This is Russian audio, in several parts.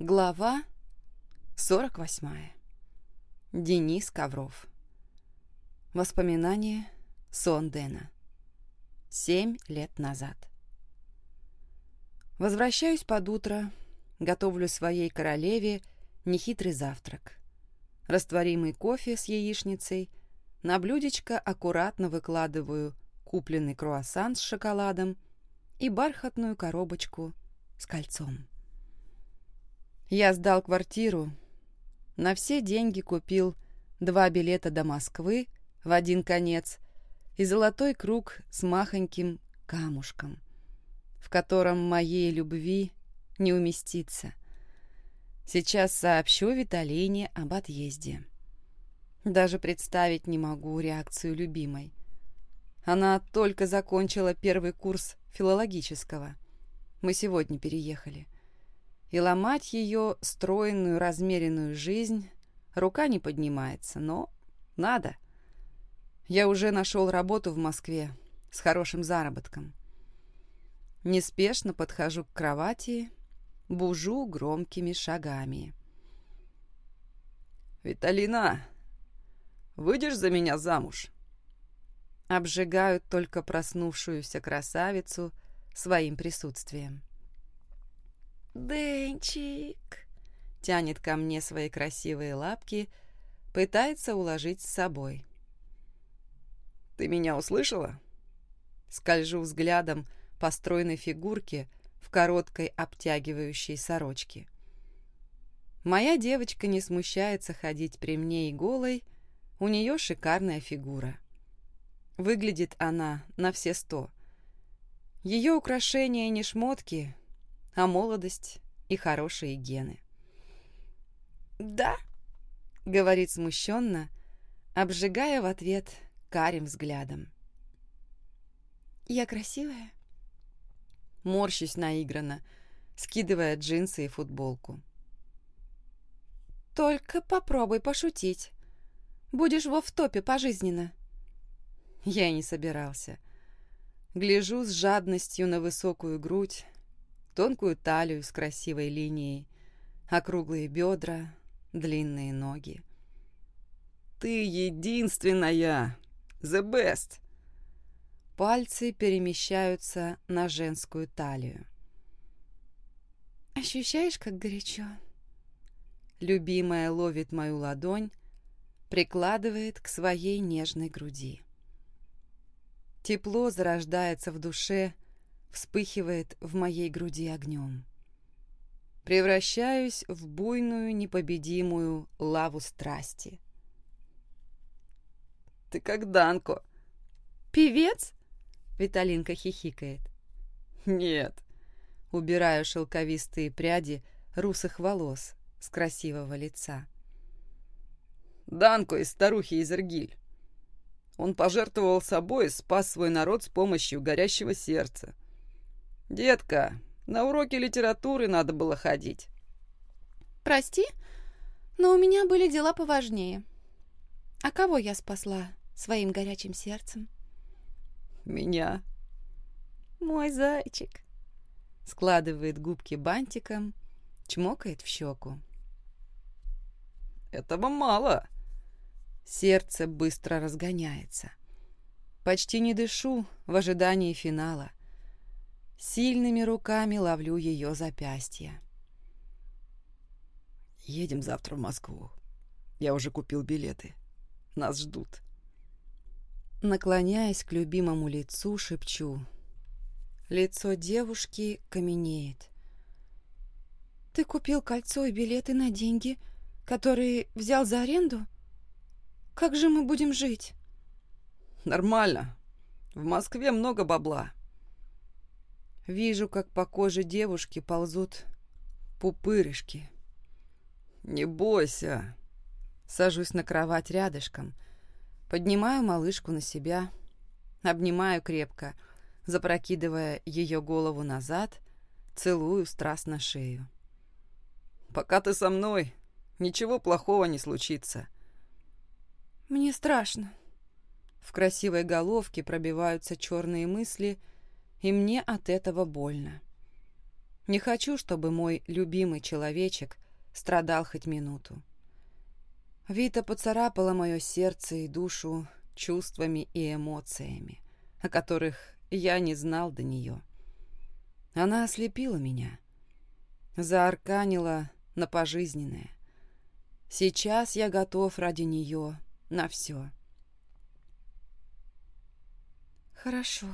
Глава 48. Денис Ковров. Воспоминания Сон Дэна. Семь лет назад. Возвращаюсь под утро, готовлю своей королеве нехитрый завтрак. Растворимый кофе с яичницей, на блюдечко аккуратно выкладываю купленный круассан с шоколадом и бархатную коробочку с кольцом. Я сдал квартиру, на все деньги купил два билета до Москвы в один конец и золотой круг с махоньким камушком, в котором моей любви не уместится. Сейчас сообщу Виталине об отъезде. Даже представить не могу реакцию любимой. Она только закончила первый курс филологического. Мы сегодня переехали и ломать ее стройную, размеренную жизнь рука не поднимается, но надо. Я уже нашел работу в Москве с хорошим заработком. Неспешно подхожу к кровати, бужу громкими шагами. «Виталина, выйдешь за меня замуж?» Обжигают только проснувшуюся красавицу своим присутствием. «Денчик!» — тянет ко мне свои красивые лапки, пытается уложить с собой. «Ты меня услышала?» Скольжу взглядом по стройной фигурке в короткой обтягивающей сорочке. Моя девочка не смущается ходить при мне и голой, у нее шикарная фигура. Выглядит она на все сто. Ее украшения не шмотки, а молодость и хорошие гены. «Да», — говорит смущенно, обжигая в ответ карим взглядом. «Я красивая?» Морщусь наигранно, скидывая джинсы и футболку. «Только попробуй пошутить. Будешь во втопе пожизненно». Я и не собирался. Гляжу с жадностью на высокую грудь, тонкую талию с красивой линией, округлые бедра, длинные ноги. «Ты единственная! The best!» Пальцы перемещаются на женскую талию. «Ощущаешь, как горячо?» Любимая ловит мою ладонь, прикладывает к своей нежной груди. Тепло зарождается в душе, вспыхивает в моей груди огнем. Превращаюсь в буйную, непобедимую лаву страсти. «Ты как Данко!» «Певец?» — Виталинка хихикает. «Нет». Убираю шелковистые пряди русых волос с красивого лица. «Данко из старухи из Иргиль. Он пожертвовал собой и спас свой народ с помощью горящего сердца. «Детка, на уроки литературы надо было ходить». «Прости, но у меня были дела поважнее. А кого я спасла своим горячим сердцем?» «Меня». «Мой зайчик», — складывает губки бантиком, чмокает в щеку. «Этого мало». Сердце быстро разгоняется. Почти не дышу в ожидании финала. Сильными руками ловлю ее запястье. «Едем завтра в Москву. Я уже купил билеты. Нас ждут». Наклоняясь к любимому лицу, шепчу. Лицо девушки каменеет. «Ты купил кольцо и билеты на деньги, которые взял за аренду? Как же мы будем жить?» «Нормально. В Москве много бабла. Вижу, как по коже девушки ползут пупырышки. «Не бойся!» Сажусь на кровать рядышком, поднимаю малышку на себя, обнимаю крепко, запрокидывая ее голову назад, целую страстно шею. «Пока ты со мной, ничего плохого не случится». «Мне страшно». В красивой головке пробиваются черные мысли — и мне от этого больно. Не хочу, чтобы мой любимый человечек страдал хоть минуту. Вита поцарапала мое сердце и душу чувствами и эмоциями, о которых я не знал до нее. Она ослепила меня, заарканила на пожизненное. Сейчас я готов ради нее на все. «Хорошо,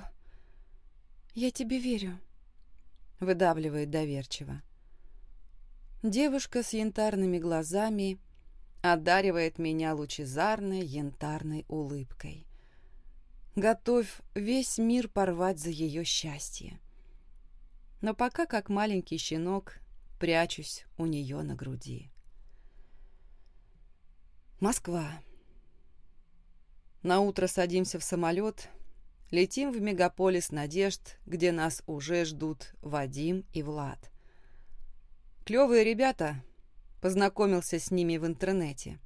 я тебе верю», — выдавливает доверчиво. Девушка с янтарными глазами одаривает меня лучезарной янтарной улыбкой. Готовь весь мир порвать за ее счастье. Но пока, как маленький щенок, прячусь у нее на груди. Москва. На утро садимся в самолет, летим в мегаполис надежд, где нас уже ждут Вадим и Влад. Клевые ребята, познакомился с ними в интернете.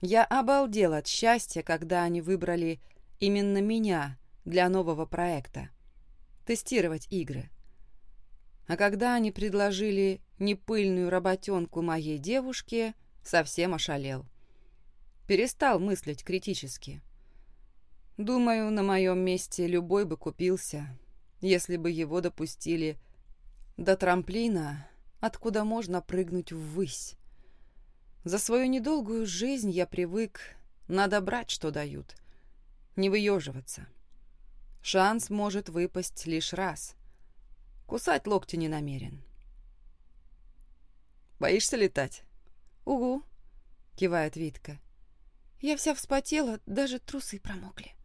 Я обалдел от счастья, когда они выбрали именно меня для нового проекта – тестировать игры. А когда они предложили непыльную работенку моей девушке, совсем ошалел. Перестал мыслить критически. Думаю, на моем месте любой бы купился, если бы его допустили до трамплина откуда можно прыгнуть ввысь. За свою недолгую жизнь я привык, надо брать, что дают, не выеживаться. Шанс может выпасть лишь раз. Кусать локти не намерен. «Боишься летать?» «Угу», — кивает Витка. «Я вся вспотела, даже трусы промокли».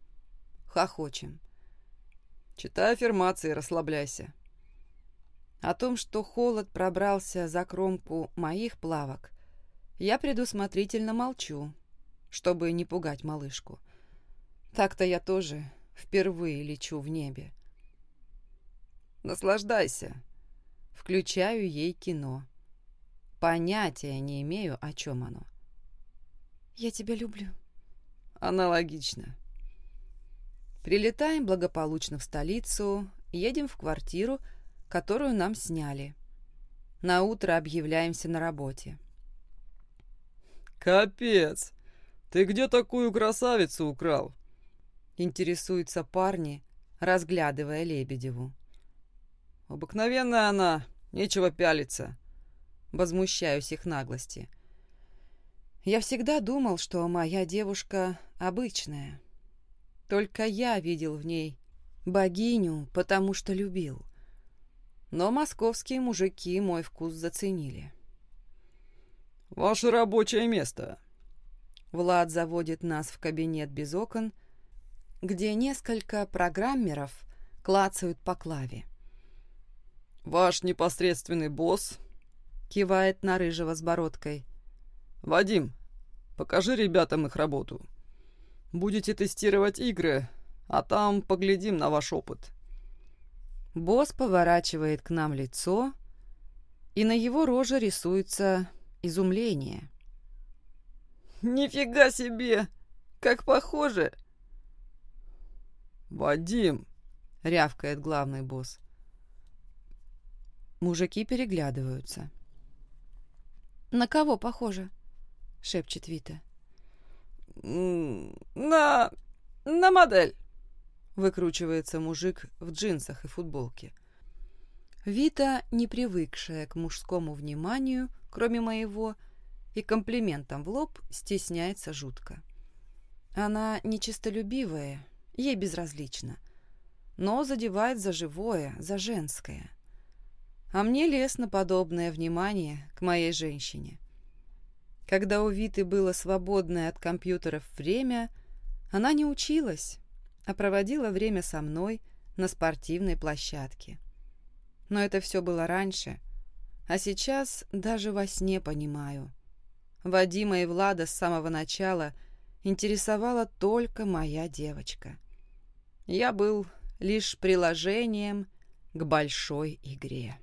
Хохочем. «Читай аффирмации, расслабляйся». О том, что холод пробрался за кромку моих плавок, я предусмотрительно молчу, чтобы не пугать малышку. Так-то я тоже впервые лечу в небе. Наслаждайся. Включаю ей кино. Понятия не имею, о чем оно. Я тебя люблю. Аналогично. Прилетаем благополучно в столицу, едем в квартиру, которую нам сняли. На утро объявляемся на работе. «Капец! Ты где такую красавицу украл?» Интересуются парни, разглядывая Лебедеву. «Обыкновенная она, нечего пялиться». Возмущаюсь их наглости. Я всегда думал, что моя девушка обычная. Только я видел в ней богиню, потому что любил но московские мужики мой вкус заценили. «Ваше рабочее место!» Влад заводит нас в кабинет без окон, где несколько программеров клацают по клаве. «Ваш непосредственный босс...» кивает на рыжего с бородкой. «Вадим, покажи ребятам их работу. Будете тестировать игры, а там поглядим на ваш опыт». Босс поворачивает к нам лицо, и на его роже рисуется изумление. «Нифига себе! Как похоже!» «Вадим!» — рявкает главный босс. Мужики переглядываются. «На кого похоже?» — шепчет Вита. «На... на модель!» Выкручивается мужик в джинсах и футболке. Вита, не привыкшая к мужскому вниманию, кроме моего, и комплиментам в лоб, стесняется жутко. Она нечистолюбивая, ей безразлично, но задевает за живое, за женское. А мне лестно подобное внимание к моей женщине. Когда у Виты было свободное от компьютеров время, она не училась, а проводила время со мной на спортивной площадке. Но это все было раньше, а сейчас даже во сне понимаю. Вадима и Влада с самого начала интересовала только моя девочка. Я был лишь приложением к большой игре.